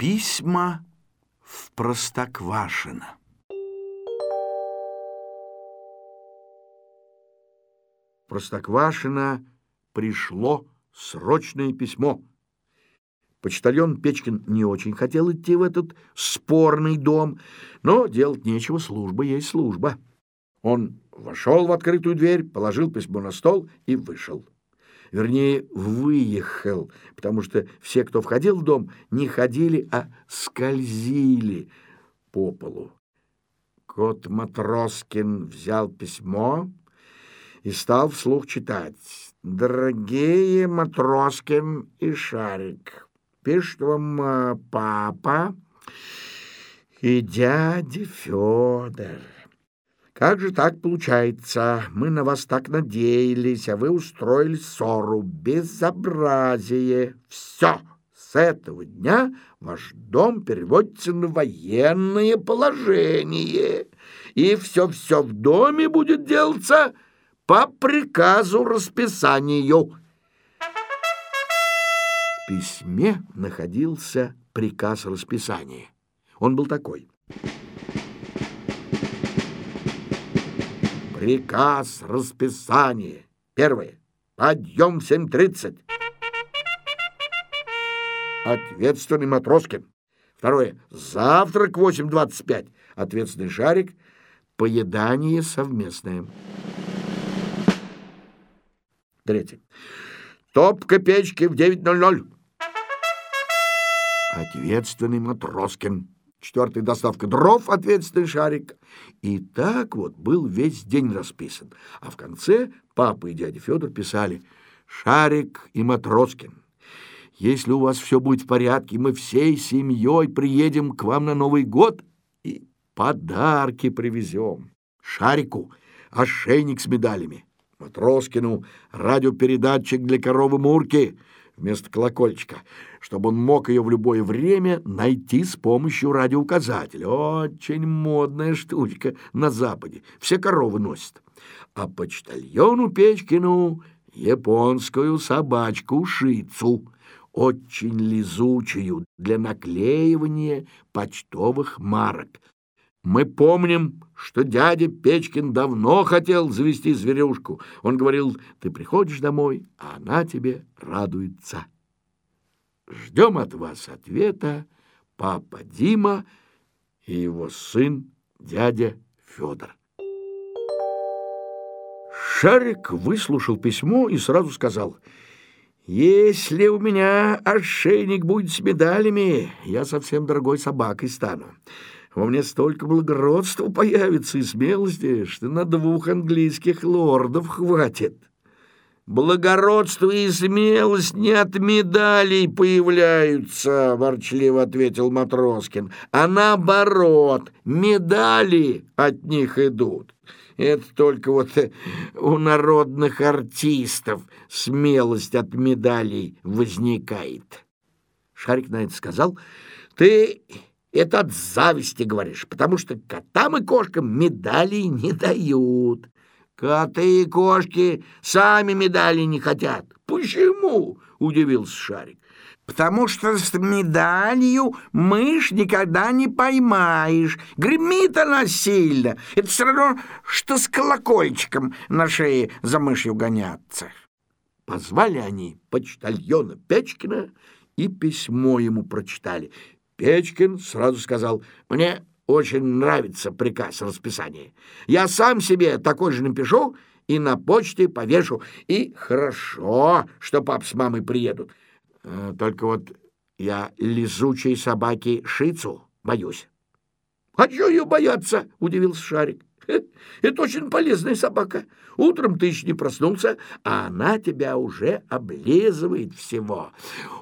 Письма в Простоквашино. Простоквашино пришло срочное письмо. Почтальон Печкин не очень хотел идти в этот спорный дом, но делать нечего, служба есть служба. Он вошел в открытую дверь, положил письмо на стол и вышел вернее, выехал, потому что все, кто входил в дом, не ходили, а скользили по полу. Кот Матроскин взял письмо и стал вслух читать. «Дорогие Матроскин и Шарик, пишет вам э, папа и дядя Федор». Как же так получается? Мы на вас так надеялись, а вы устроили ссору. Безобразие. Все. С этого дня ваш дом переводится на военное положение. И все-все в доме будет делаться по приказу расписанию. В письме находился приказ расписания. Он был такой. Приказ, расписание. Первое. Подъем в 7.30. Ответственный Матроскин. Второе. Завтрак в 8.25. Ответственный Шарик. Поедание совместное. Третье. Топка печки в 9.00. Ответственный Матроскин. Четвертый — доставка дров, ответственный шарик. И так вот был весь день расписан. А в конце папа и дядя Федор писали «Шарик и Матроскин, если у вас все будет в порядке, мы всей семьей приедем к вам на Новый год и подарки привезем. Шарику ошейник с медалями, Матроскину радиопередатчик для коровы Мурки — вместо колокольчика, чтобы он мог ее в любое время найти с помощью радиоуказателя. Очень модная штучка на Западе. Все коровы носят. А почтальону Печкину японскую собачку-шицу, очень лизучую для наклеивания почтовых марок. Мы помним, что дядя Печкин давно хотел завести зверюшку. Он говорил, ты приходишь домой, а она тебе радуется. Ждем от вас ответа папа Дима и его сын дядя Федор. Шарик выслушал письмо и сразу сказал, «Если у меня ошейник будет с медалями, я совсем дорогой собакой стану. Во мне столько благородства появится и смелости, что на двух английских лордов хватит. «Благородство и смелость не от медалей появляются», — ворчливо ответил Матроскин, «а наоборот, медали от них идут. Это только вот у народных артистов смелость от медалей возникает». Шарик на это сказал, «Ты это от зависти, говоришь, потому что котам и кошкам медалей не дают. Коты и кошки сами медали не хотят. Почему? Удивился Шарик. Потому что с медалью мышь никогда не поймаешь. Гремит она сильно. Это все равно, что с колокольчиком на шее за мышью гоняться. Позвали они почтальона Печкина и письмо ему прочитали. Печкин сразу сказал, «Мне очень нравится приказ расписания. Я сам себе такой же напишу и на почте повешу. И хорошо, что пап с мамой приедут. Э, только вот я лизучей собаки Шицу боюсь». «А чего ее бояться?» — удивился Шарик. «Это очень полезная собака. Утром ты еще не проснулся, а она тебя уже облизывает всего.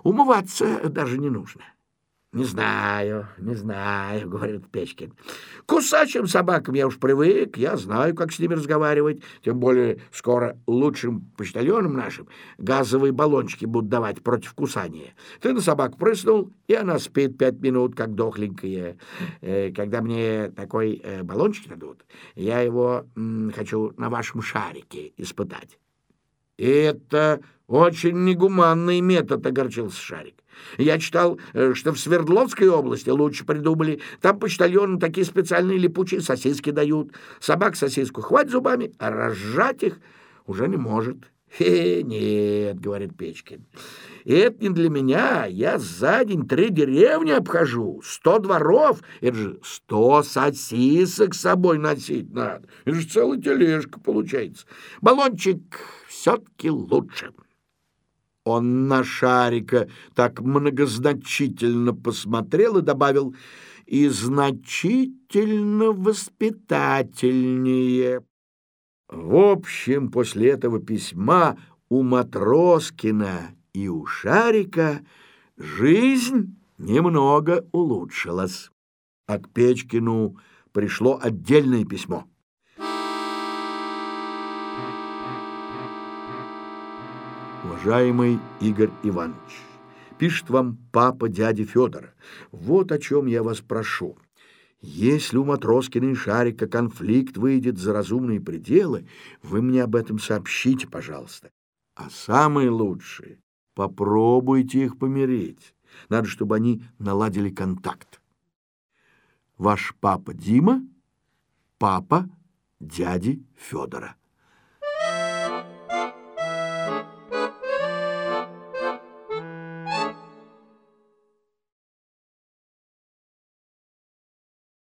Умываться даже не нужно». «Не знаю, не знаю», — говорит Печкин. «К кусачим собакам я уж привык, я знаю, как с ними разговаривать, тем более скоро лучшим почтальонам нашим газовые баллончики будут давать против кусания. Ты на собаку прыснул, и она спит пять минут, как дохленькая. Э, когда мне такой э, баллончик дадут, я его хочу на вашем шарике испытать». «Это Очень негуманный метод, огорчился Шарик. Я читал, э, что в Свердловской области лучше придумали. Там почтальоны такие специальные липучие сосиски дают. Собак сосиску хватит зубами, а разжать их уже не может. «Хе, нет», — говорит Печкин, — «это не для меня. Я за день три деревни обхожу, сто дворов. Это же сто сосисок с собой носить надо. Это же целая тележка получается. Баллончик все-таки лучше». Он на Шарика так многозначительно посмотрел и добавил «и значительно воспитательнее». В общем, после этого письма у Матроскина и у Шарика жизнь немного улучшилась, а к Печкину пришло отдельное письмо. Уважаемый Игорь Иванович, пишет вам папа дяди Федора. Вот о чем я вас прошу. Если у Матроскина и Шарика конфликт выйдет за разумные пределы, вы мне об этом сообщите, пожалуйста. А самое лучшее — попробуйте их помирить. Надо, чтобы они наладили контакт. Ваш папа Дима, папа дяди Федора.